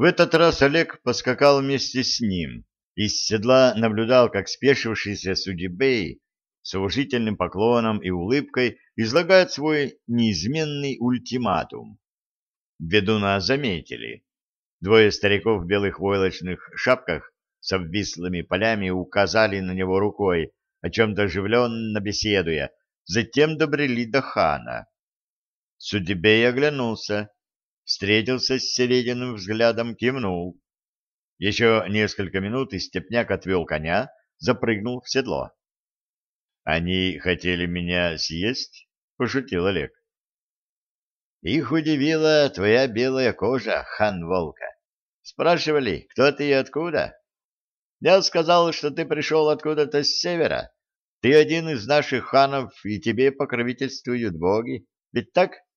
В этот раз Олег поскакал вместе с ним. Из седла наблюдал, как спешившийся Судебей с уважительным поклоном и улыбкой излагает свой неизменный ультиматум. Ведуна заметили. Двое стариков в белых войлочных шапках с обвислыми полями указали на него рукой, о чем-то оживленно беседуя, затем добрели до хана. Судебей оглянулся, встретился с серединым взглядом, кивнул. Еще несколько минут и степняк отвел коня, запрыгнул в седло. — Они хотели меня съесть? — пошутил Олег. Их удивила твоя белая кожа, хан Волка. Спрашивали, кто ты и откуда? Я сказал, что ты пришел откуда-то с севера. Ты один из наших ханов, и тебе покровительствуют боги. Ведь так? —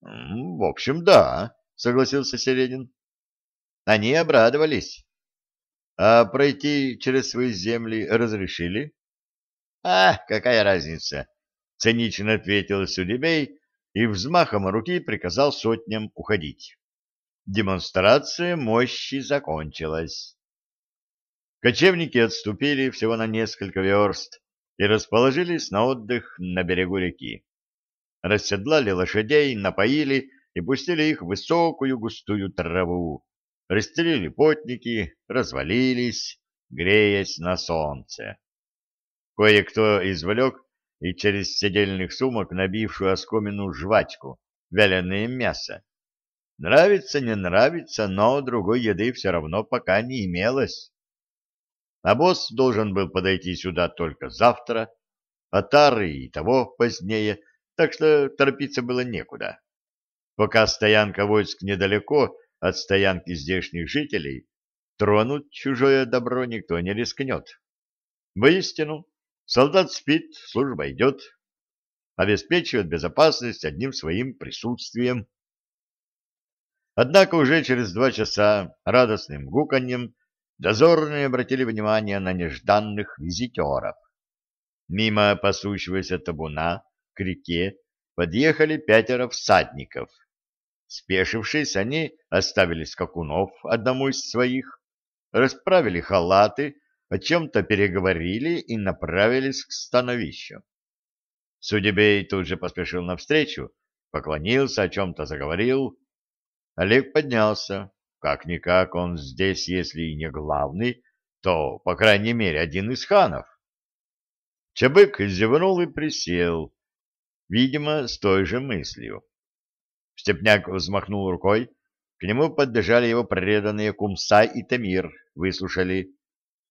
В общем, да, — согласился Середин. Они обрадовались. — А пройти через свои земли разрешили? — А, какая разница? — цинично ответил Судебей, и взмахом руки приказал сотням уходить. Демонстрация мощи закончилась. Кочевники отступили всего на несколько верст и расположились на отдых на берегу реки. Расседлали лошадей, напоили и пустили их в высокую густую траву. Расстелили потники, развалились, греясь на солнце. Кое-кто извлек и через седельных сумок набившую оскомину жвачку, вяленое мясо. Нравится, не нравится, но другой еды все равно пока не имелось. А босс должен был подойти сюда только завтра, а тары и того позднее, так что торопиться было некуда. Пока стоянка войск недалеко от стоянки здешних жителей, тронуть чужое добро никто не рискнет. Воистину, Солдат спит, служба идет, обеспечивает безопасность одним своим присутствием. Однако уже через два часа радостным гуканьем дозорные обратили внимание на нежданных визитеров. Мимо пасущегося табуна к реке подъехали пятеро всадников. Спешившись, они оставили скакунов одному из своих, расправили халаты, о чем-то переговорили и направились к становищу. Судебей тут же поспешил навстречу, поклонился, о чем-то заговорил. Олег поднялся. Как-никак он здесь, если и не главный, то, по крайней мере, один из ханов. Чабык зевнул и присел, видимо, с той же мыслью. Степняк взмахнул рукой, к нему подбежали его преданные Кумса и Тамир, выслушали.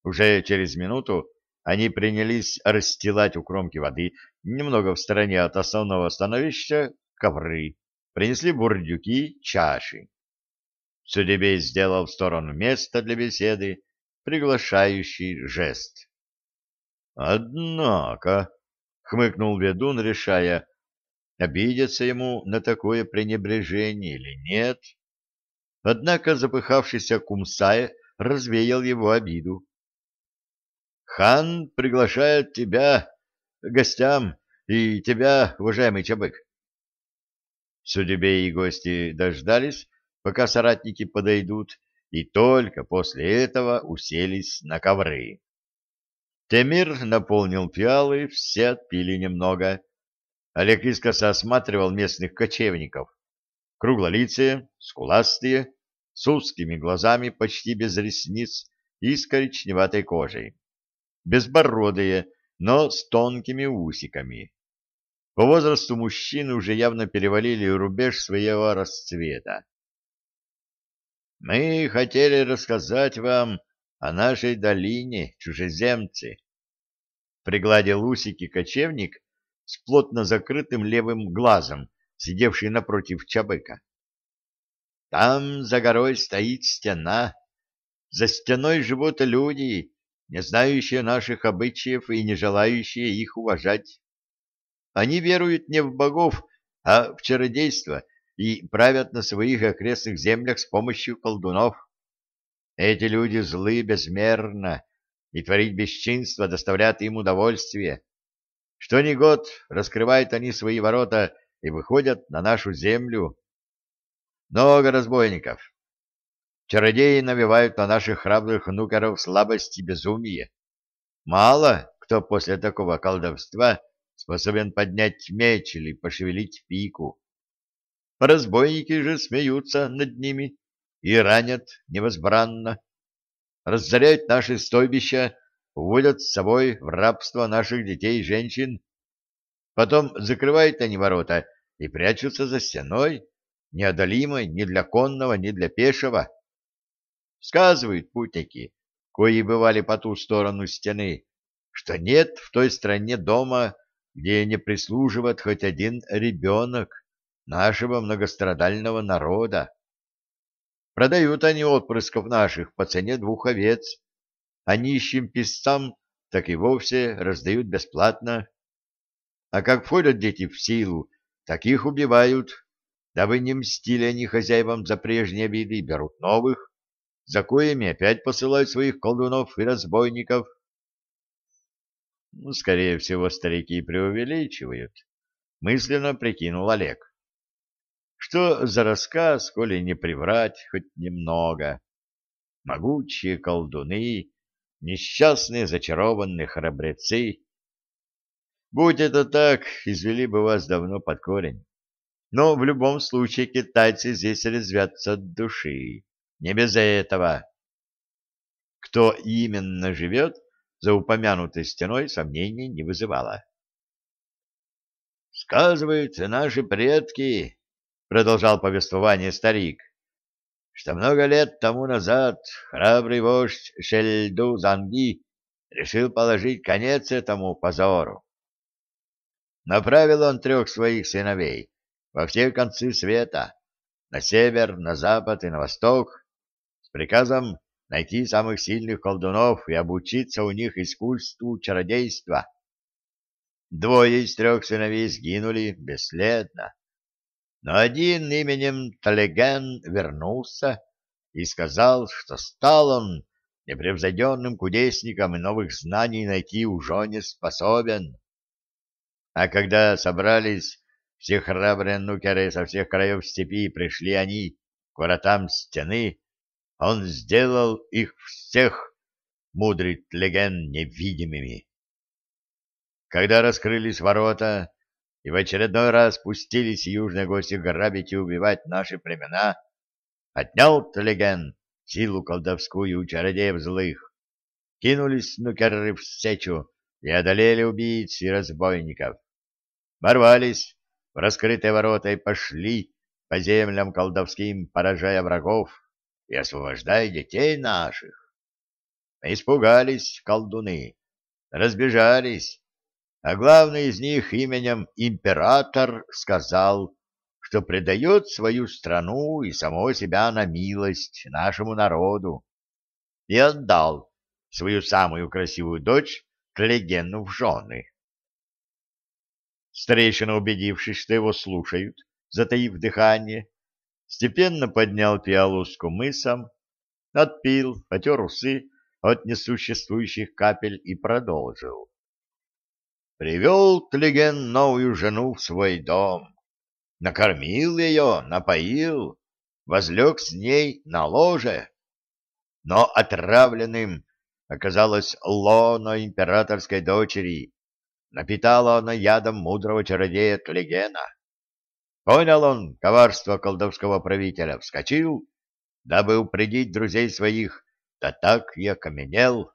Уже через минуту они принялись расстилать у кромки воды, немного в стороне от основного становища, ковры, принесли бурдюки, чаши. Судебей сделал в сторону места для беседы, приглашающий жест. «Однако», — хмыкнул ведун, решая, обидеться ему на такое пренебрежение или нет. Однако запыхавшийся Кумсай развеял его обиду. Хан приглашает тебя гостям и тебя, уважаемый Чабык. Судебе и гости дождались, пока соратники подойдут, и только после этого уселись на ковры. Темир наполнил пиалы, все отпили немного. Олег искоса осматривал местных кочевников. Круглолицые, скуластые, с узкими глазами почти без ресниц и с коричневатой кожей безбородые, но с тонкими усиками. По возрасту мужчины уже явно перевалили рубеж своего расцвета. «Мы хотели рассказать вам о нашей долине, чужеземцы», — пригладил усики кочевник с плотно закрытым левым глазом, сидевший напротив Чабыка. «Там за горой стоит стена. За стеной живут люди, не знающие наших обычаев и не желающие их уважать. Они веруют не в богов, а в чародейство и правят на своих окрестных землях с помощью колдунов. Эти люди злы безмерно, и творить бесчинство доставляет им удовольствие. Что ни год раскрывают они свои ворота и выходят на нашу землю. Много разбойников. чародеи навевают на наших храбрых нукеров слабость и безумие. Мало кто после такого колдовства способен поднять меч или пошевелить пику. Разбойники же смеются над ними и ранят невозбранно. Разоряют наши стойбища, уводят с собой в рабство наших детей и женщин. Потом закрывают они ворота и прячутся за стеной, неодолимой ни для конного, ни для пешего. Сказывают путники, кои бывали по ту сторону стены, что нет в той стране дома, где не прислуживает хоть один ребенок нашего многострадального народа. Продают они отпрысков наших по цене двух овец, а нищим писцам так и вовсе раздают бесплатно. А как входят дети в силу, таких убивают, дабы не мстили они хозяевам за прежние обиды, берут новых, за коими опять посылают своих колдунов и разбойников. Ну, скорее всего, старики преувеличивают, мысленно прикинул Олег. Что за рассказ, коли не приврать хоть немного? Могучие колдуны, несчастные зачарованные храбрецы. Будь это так, извели бы вас давно под корень. Но в любом случае китайцы здесь резвятся от души. Не без этого. Кто именно живет, за упомянутой стеной сомнений не вызывало. «Сказывают наши предки», — продолжал повествование старик, «что много лет тому назад храбрый вождь Шельду Занги решил положить конец этому позору. Направил он трех своих сыновей во все концы света, на север, на запад и на восток, с приказом найти самых сильных колдунов и обучиться у них искусству чародейства. Двое из трех сыновей сгинули бесследно, но один именем Талеген вернулся и сказал, что стал он непревзойденным кудесником и новых знаний найти уже не способен. А когда собрались все храбрые нукеры со всех краев степи, пришли они к воротам стены, он сделал их всех, мудрый леген, невидимыми. Когда раскрылись ворота, и в очередной раз пустились южные гости грабить и убивать наши племена, отнял Тлеген силу колдовскую у чародеев злых. Кинулись нукеры в сечу и одолели убийц и разбойников. Ворвались в раскрытые ворота и пошли по землям колдовским, поражая врагов и освобождай детей наших. Испугались колдуны, разбежались, а главный из них именем император сказал, что предает свою страну и самого себя на милость нашему народу, и отдал свою самую красивую дочь Тлегену в жены. Старейшина, убедившись, что его слушают, затаив дыхание, степенно поднял пиалу с кумысом, отпил, потер усы от несуществующих капель и продолжил. Привел Тлеген новую жену в свой дом, накормил ее, напоил, возлег с ней на ложе, но отравленным оказалось лоно императорской дочери, напитала она ядом мудрого чародея Тлегена. Понял он коварство колдовского правителя, вскочил, дабы упредить друзей своих, да так и окаменел.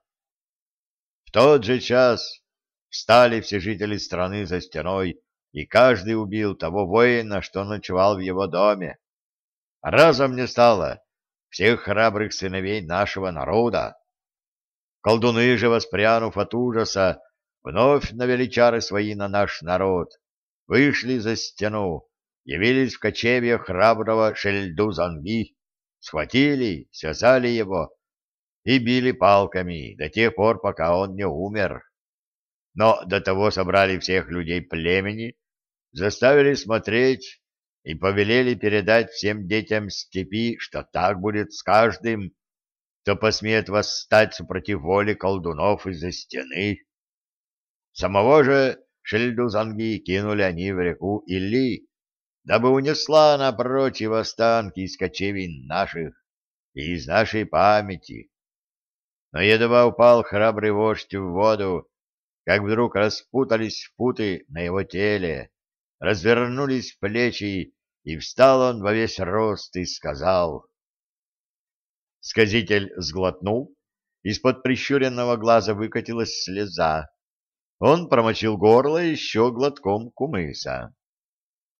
В тот же час встали все жители страны за стеной, и каждый убил того воина, что ночевал в его доме. Разом не стало всех храбрых сыновей нашего народа. Колдуны же, воспрянув от ужаса, вновь навели чары свои на наш народ, вышли за стену, явились в кочевье храброго Шельду Занги, схватили, связали его и били палками до тех пор, пока он не умер. Но до того собрали всех людей племени, заставили смотреть и повелели передать всем детям степи, что так будет с каждым, кто посмеет восстать супротив воли колдунов из-за стены. Самого же Шельду Занги кинули они в реку Илли, дабы унесла она прочь останки из кочевин наших. и из нашей памяти. Но едва упал храбрый вождь в воду, как вдруг распутались путы на его теле, развернулись плечи, и встал он во весь рост и сказал. Сказитель сглотнул, из-под прищуренного глаза выкатилась слеза. Он промочил горло еще глотком кумыса.